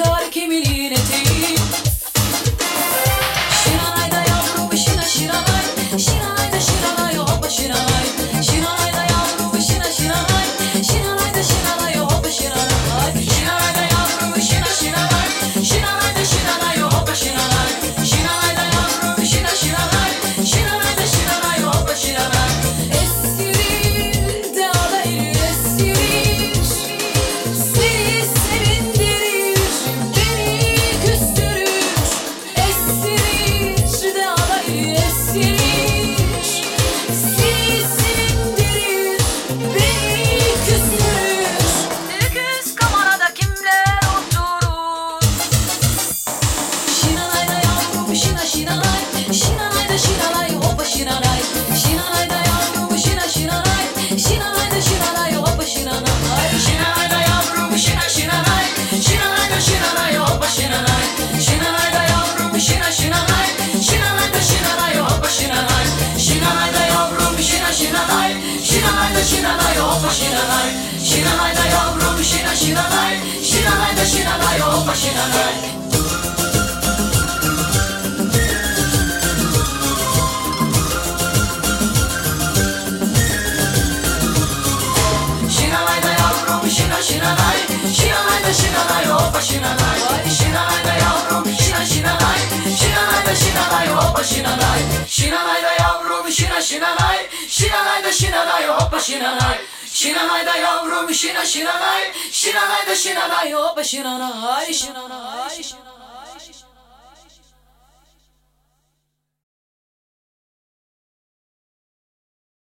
uçar kiminin eteği city. ま死なない死なないだよブログ死な死なない死なないだ死なないよおば死なない死なないだよブログ死な死なない死なないだ死なないよおば死なない死なないだよブログ死な死なない死なないだ死なないよおば死なない死なないだよブログ死な死なない死なないだ死なないよおば死なない Şinanay da yavrum şina şinanay. Şinanay da şinanay hoppa şinanay Şinanay şinanay